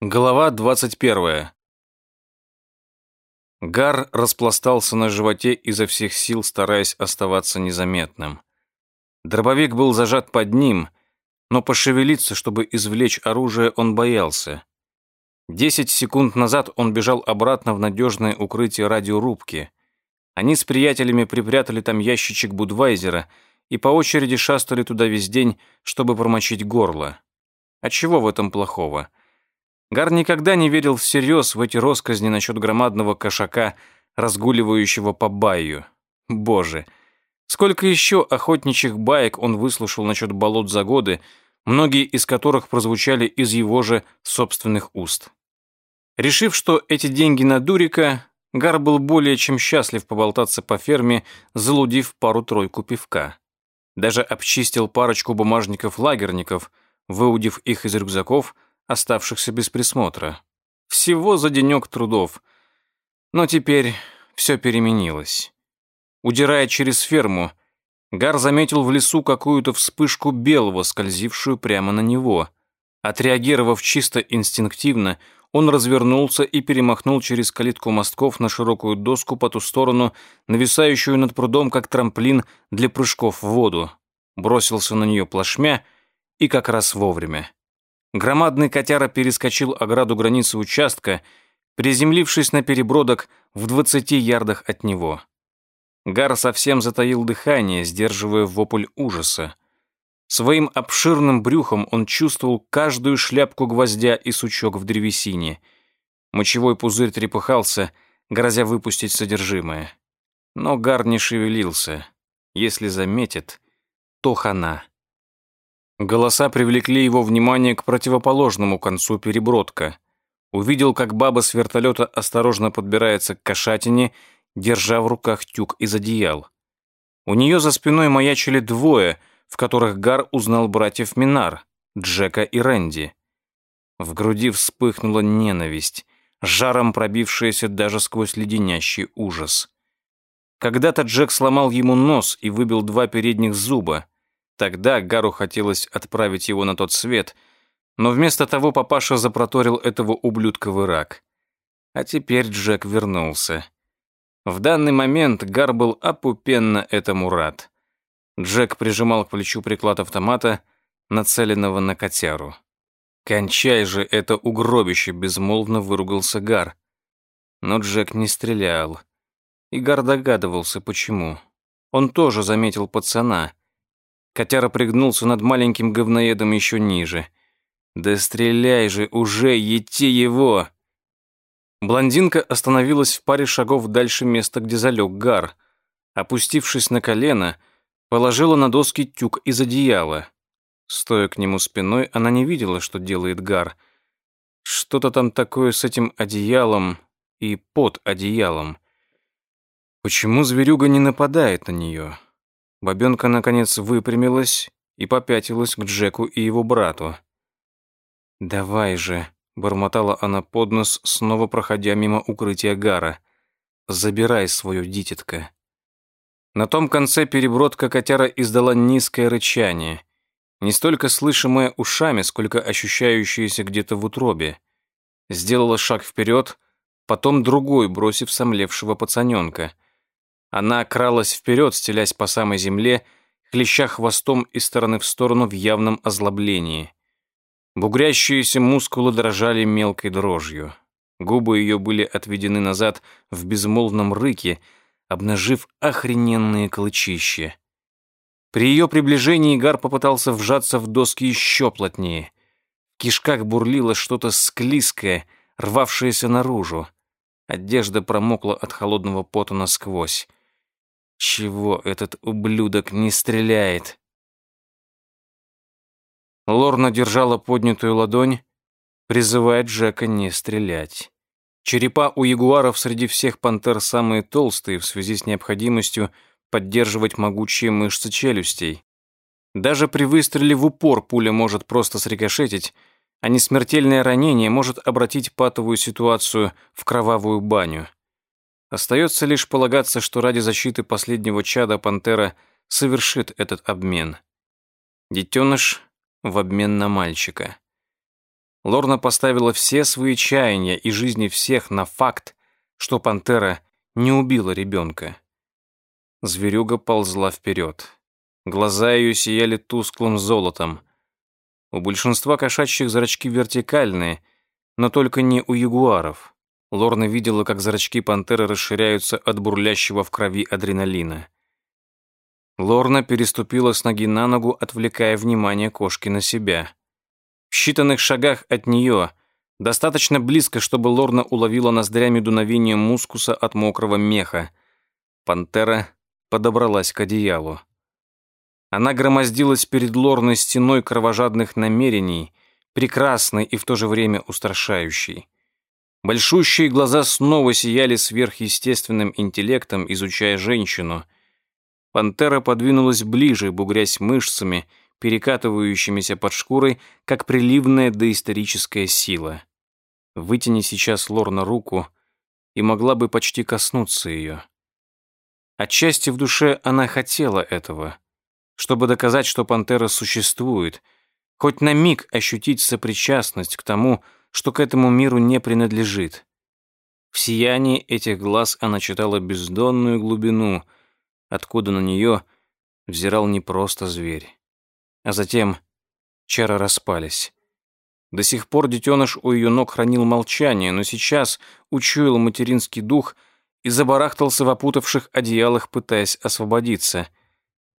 Глава 21. Гар распластался на животе изо всех сил, стараясь оставаться незаметным. Дробовик был зажат под ним, но пошевелиться, чтобы извлечь оружие, он боялся. Десять секунд назад он бежал обратно в надежное укрытие радиорубки. Они с приятелями припрятали там ящичек Будвайзера и по очереди шастали туда весь день, чтобы промочить горло. А чего в этом плохого? — Гар никогда не верил всерьез в эти росказни насчет громадного кошака, разгуливающего по баю. Боже, сколько еще охотничьих баек он выслушал насчет болот за годы, многие из которых прозвучали из его же собственных уст. Решив, что эти деньги на Дурика, Гар был более чем счастлив поболтаться по ферме, залудив пару-тройку пивка. Даже обчистил парочку бумажников-лагерников, выудив их из рюкзаков, оставшихся без присмотра. Всего за денек трудов. Но теперь все переменилось. Удирая через ферму, Гар заметил в лесу какую-то вспышку белого, скользившую прямо на него. Отреагировав чисто инстинктивно, он развернулся и перемахнул через калитку мостков на широкую доску по ту сторону, нависающую над прудом, как трамплин для прыжков в воду. Бросился на нее плашмя и как раз вовремя. Громадный котяра перескочил ограду границы участка, приземлившись на перебродок в двадцати ярдах от него. Гар совсем затаил дыхание, сдерживая вопль ужаса. Своим обширным брюхом он чувствовал каждую шляпку гвоздя и сучок в древесине. Мочевой пузырь трепыхался, грозя выпустить содержимое. Но Гар не шевелился. Если заметит, то хана. Голоса привлекли его внимание к противоположному концу перебродка. Увидел, как баба с вертолета осторожно подбирается к кошатине, держа в руках тюк из одеял. У нее за спиной маячили двое, в которых Гар узнал братьев Минар, Джека и Рэнди. В груди вспыхнула ненависть, жаром пробившаяся даже сквозь леденящий ужас. Когда-то Джек сломал ему нос и выбил два передних зуба. Тогда Гару хотелось отправить его на тот свет, но вместо того папаша запроторил этого ублюдка в Ирак. А теперь Джек вернулся. В данный момент Гар был опупенно этому рад. Джек прижимал к плечу приклад автомата, нацеленного на котяру. «Кончай же это угробище!» — безмолвно выругался Гар. Но Джек не стрелял. И Гар догадывался, почему. Он тоже заметил пацана — Котяра пригнулся над маленьким говноедом еще ниже. «Да стреляй же уже, ети его!» Блондинка остановилась в паре шагов дальше места, где залег Гар. Опустившись на колено, положила на доски тюк из одеяла. Стоя к нему спиной, она не видела, что делает Гар. Что-то там такое с этим одеялом и под одеялом. Почему зверюга не нападает на нее? Бабенка, наконец, выпрямилась и попятилась к Джеку и его брату. «Давай же», — бормотала она под нос, снова проходя мимо укрытия Гара. «Забирай свою дитятка». На том конце перебродка котяра издала низкое рычание, не столько слышимое ушами, сколько ощущающееся где-то в утробе. Сделала шаг вперед, потом другой, бросив сомлевшего пацаненка — она кралась вперед, стелясь по самой земле, хлеща хвостом из стороны в сторону в явном озлоблении. Бугрящиеся мускулы дрожали мелкой дрожью. Губы ее были отведены назад в безмолвном рыке, обнажив охрененные клычища. При ее приближении Гар попытался вжаться в доски еще плотнее. В кишках бурлило что-то склизкое, рвавшееся наружу. Одежда промокла от холодного пота насквозь. Чего этот ублюдок не стреляет? Лорна держала поднятую ладонь, призывая Джека не стрелять. Черепа у ягуаров среди всех пантер самые толстые в связи с необходимостью поддерживать могучие мышцы челюстей. Даже при выстреле в упор пуля может просто срикошетить, а несмертельное ранение может обратить патовую ситуацию в кровавую баню. Остается лишь полагаться, что ради защиты последнего чада пантера совершит этот обмен. Детеныш в обмен на мальчика. Лорна поставила все свои чаяния и жизни всех на факт, что пантера не убила ребенка. Зверюга ползла вперед. Глаза ее сияли тусклым золотом. У большинства кошачьих зрачки вертикальные, но только не у ягуаров. Лорна видела, как зрачки пантеры расширяются от бурлящего в крови адреналина. Лорна переступила с ноги на ногу, отвлекая внимание кошки на себя. В считанных шагах от нее, достаточно близко, чтобы Лорна уловила ноздрями дуновение мускуса от мокрого меха, пантера подобралась к одеялу. Она громоздилась перед Лорной стеной кровожадных намерений, прекрасной и в то же время устрашающей. Большущие глаза снова сияли сверхъестественным интеллектом, изучая женщину. Пантера подвинулась ближе, бугрясь мышцами, перекатывающимися под шкурой, как приливная доисторическая сила. Вытяни сейчас Лорна руку, и могла бы почти коснуться ее. Отчасти в душе она хотела этого, чтобы доказать, что пантера существует, хоть на миг ощутить сопричастность к тому, что к этому миру не принадлежит. В сиянии этих глаз она читала бездонную глубину, откуда на нее взирал не просто зверь. А затем чары распались. До сих пор детеныш у ее ног хранил молчание, но сейчас учуял материнский дух — и забарахтался в опутавших одеялах, пытаясь освободиться.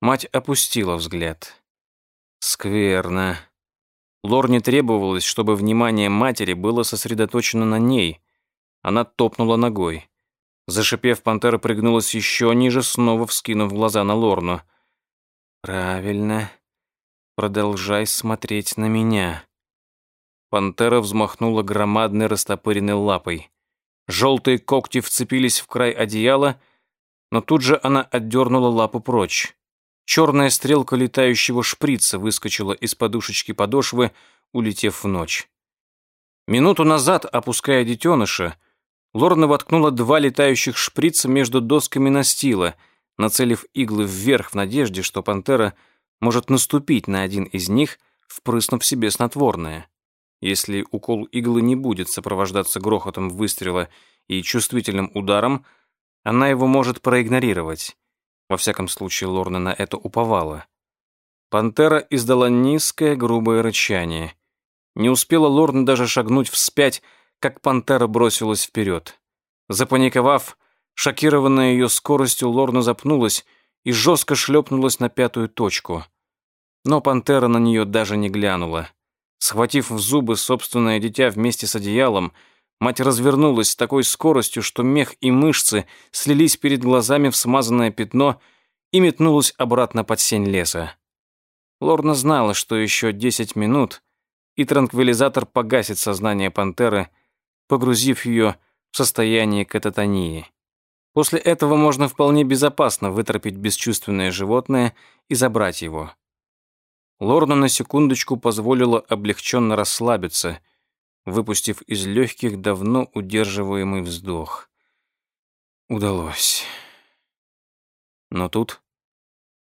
Мать опустила взгляд. Скверно. Лорне требовалось, чтобы внимание матери было сосредоточено на ней. Она топнула ногой. Зашипев, пантера пригнулась еще ниже, снова вскинув глаза на Лорну. «Правильно. Продолжай смотреть на меня». Пантера взмахнула громадной растопыренной лапой. Желтые когти вцепились в край одеяла, но тут же она отдернула лапу прочь. Черная стрелка летающего шприца выскочила из подушечки подошвы, улетев в ночь. Минуту назад, опуская детеныша, Лорна воткнула два летающих шприца между досками настила, нацелив иглы вверх в надежде, что пантера может наступить на один из них, впрыснув себе снотворное. Если укол иглы не будет сопровождаться грохотом выстрела и чувствительным ударом, она его может проигнорировать. Во всяком случае, Лорна на это уповала. Пантера издала низкое грубое рычание. Не успела Лорна даже шагнуть вспять, как пантера бросилась вперед. Запаниковав, шокированная ее скоростью, Лорна запнулась и жестко шлепнулась на пятую точку. Но пантера на нее даже не глянула. Схватив в зубы собственное дитя вместе с одеялом, мать развернулась с такой скоростью, что мех и мышцы слились перед глазами в смазанное пятно и метнулась обратно под сень леса. Лорна знала, что еще десять минут, и транквилизатор погасит сознание пантеры, погрузив ее в состояние кататонии. После этого можно вполне безопасно выторпеть бесчувственное животное и забрать его. Лорна на секундочку позволила облегченно расслабиться, выпустив из легких давно удерживаемый вздох. Удалось. Но тут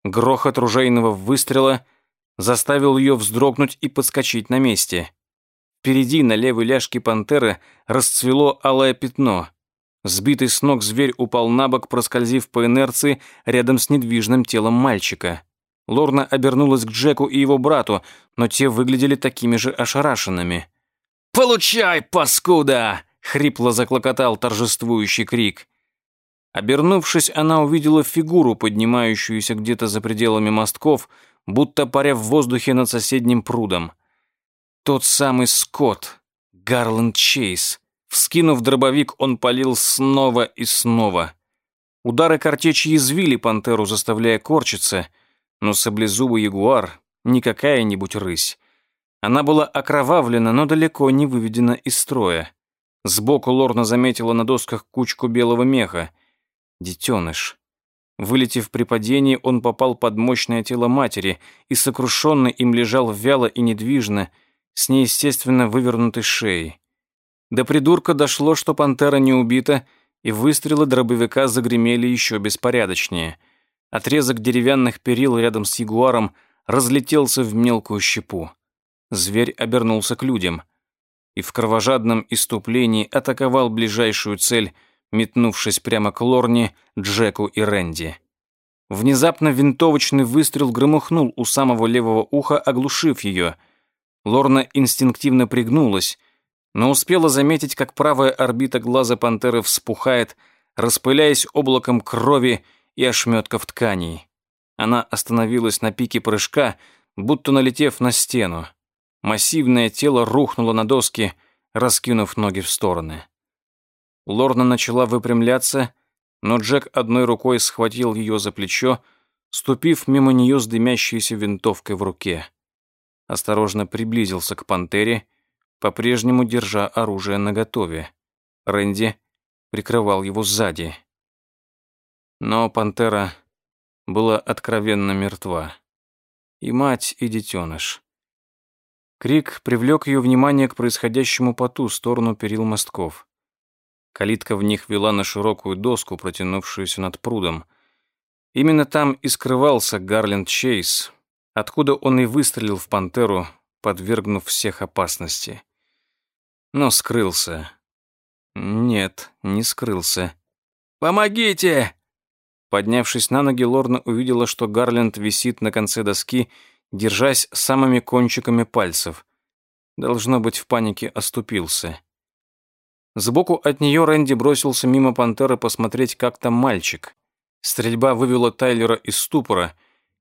грохот ружейного выстрела заставил ее вздрогнуть и подскочить на месте. Впереди на левой ляжке пантеры расцвело алое пятно. Сбитый с ног зверь упал на бок, проскользив по инерции рядом с недвижным телом мальчика. Лорна обернулась к Джеку и его брату, но те выглядели такими же ошарашенными. «Получай, паскуда!» — хрипло заклокотал торжествующий крик. Обернувшись, она увидела фигуру, поднимающуюся где-то за пределами мостков, будто паря в воздухе над соседним прудом. Тот самый Скотт, Гарленд Чейз. Вскинув дробовик, он палил снова и снова. Удары картечи извили пантеру, заставляя корчиться — но саблезубый ягуар не какая-нибудь рысь. Она была окровавлена, но далеко не выведена из строя. Сбоку Лорна заметила на досках кучку белого меха. Детеныш. Вылетев при падении, он попал под мощное тело матери и сокрушенный им лежал вяло и недвижно, с неестественно вывернутой шеей. До придурка дошло, что пантера не убита, и выстрелы дробовика загремели еще беспорядочнее — Отрезок деревянных перил рядом с ягуаром разлетелся в мелкую щепу. Зверь обернулся к людям. и в кровожадном иступлении атаковал ближайшую цель, метнувшись прямо к Лорне, Джеку и Рэнди. Внезапно винтовочный выстрел громыхнул у самого левого уха, оглушив ее. Лорна инстинктивно пригнулась, но успела заметить, как правая орбита глаза пантеры вспухает, распыляясь облаком крови и ошметков тканей. Она остановилась на пике прыжка, будто налетев на стену. Массивное тело рухнуло на доски, раскинув ноги в стороны. Лорна начала выпрямляться, но Джек одной рукой схватил ее за плечо, ступив мимо нее с дымящейся винтовкой в руке. Осторожно приблизился к пантере, по-прежнему держа оружие наготове. Рэнди прикрывал его сзади. Но пантера была откровенно мертва. И мать, и детеныш. Крик привлек ее внимание к происходящему по ту сторону перил мостков. Калитка в них вела на широкую доску, протянувшуюся над прудом. Именно там и скрывался Гарленд Чейз, откуда он и выстрелил в пантеру, подвергнув всех опасности. Но скрылся. Нет, не скрылся. «Помогите!» Поднявшись на ноги, Лорна увидела, что Гарленд висит на конце доски, держась самыми кончиками пальцев. Должно быть, в панике оступился. Сбоку от нее Рэнди бросился мимо пантеры посмотреть, как там мальчик. Стрельба вывела Тайлера из ступора,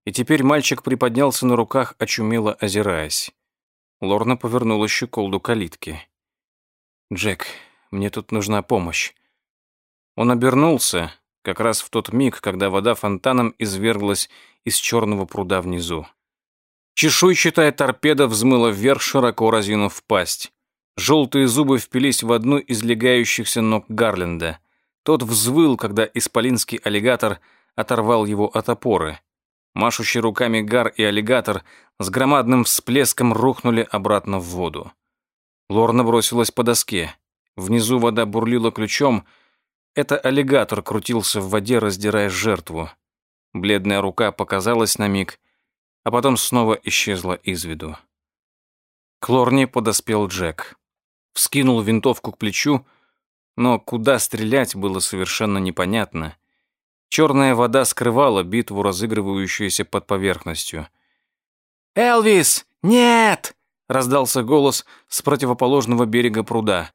и теперь мальчик приподнялся на руках, очумело озираясь. Лорна повернула щеколду калитки. «Джек, мне тут нужна помощь». Он обернулся, как раз в тот миг, когда вода фонтаном изверглась из черного пруда внизу. Чешуйчатая торпеда взмыла вверх, широко разинув пасть. Желтые зубы впились в одну из легающихся ног Гарленда. Тот взвыл, когда исполинский аллигатор оторвал его от опоры. Машущий руками Гар и аллигатор с громадным всплеском рухнули обратно в воду. Лорна бросилась по доске. Внизу вода бурлила ключом. Это аллигатор крутился в воде, раздирая жертву. Бледная рука показалась на миг, а потом снова исчезла из виду. К Лорне подоспел Джек вскинул винтовку к плечу, но куда стрелять было совершенно непонятно. Черная вода скрывала битву, разыгрывающуюся под поверхностью. «Элвис, нет!» — раздался голос с противоположного берега пруда.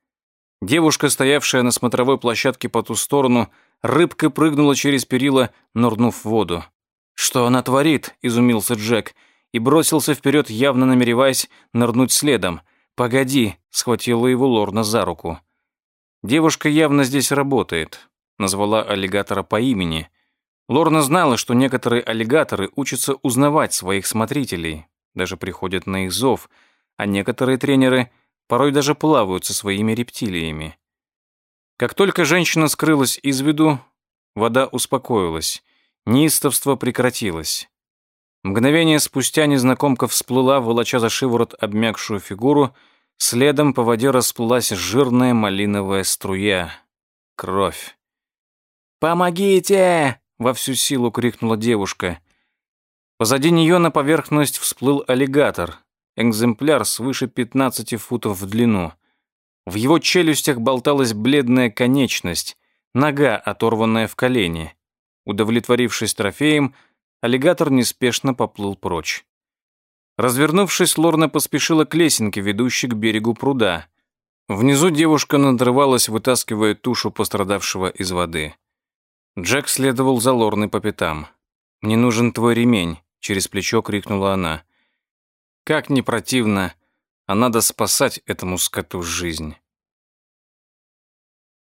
Девушка, стоявшая на смотровой площадке по ту сторону, рыбкой прыгнула через перила, нырнув в воду. «Что она творит?» — изумился Джек и бросился вперед, явно намереваясь нырнуть следом — «Погоди», — схватила его Лорна за руку. «Девушка явно здесь работает», — назвала аллигатора по имени. Лорна знала, что некоторые аллигаторы учатся узнавать своих смотрителей, даже приходят на их зов, а некоторые тренеры порой даже плавают со своими рептилиями. Как только женщина скрылась из виду, вода успокоилась, неистовство прекратилось. Мгновение спустя незнакомка всплыла, волоча за шиворот обмякшую фигуру, следом по воде расплылась жирная малиновая струя. Кровь. «Помогите!» — во всю силу крикнула девушка. Позади нее на поверхность всплыл аллигатор, экземпляр свыше 15 футов в длину. В его челюстях болталась бледная конечность, нога, оторванная в колени. Удовлетворившись трофеем, аллигатор неспешно поплыл прочь. Развернувшись, Лорна поспешила к лесенке, ведущей к берегу пруда. Внизу девушка надрывалась, вытаскивая тушу пострадавшего из воды. Джек следовал за Лорной по пятам. «Мне нужен твой ремень», — через плечо крикнула она. «Как не противно, а надо спасать этому скоту жизнь».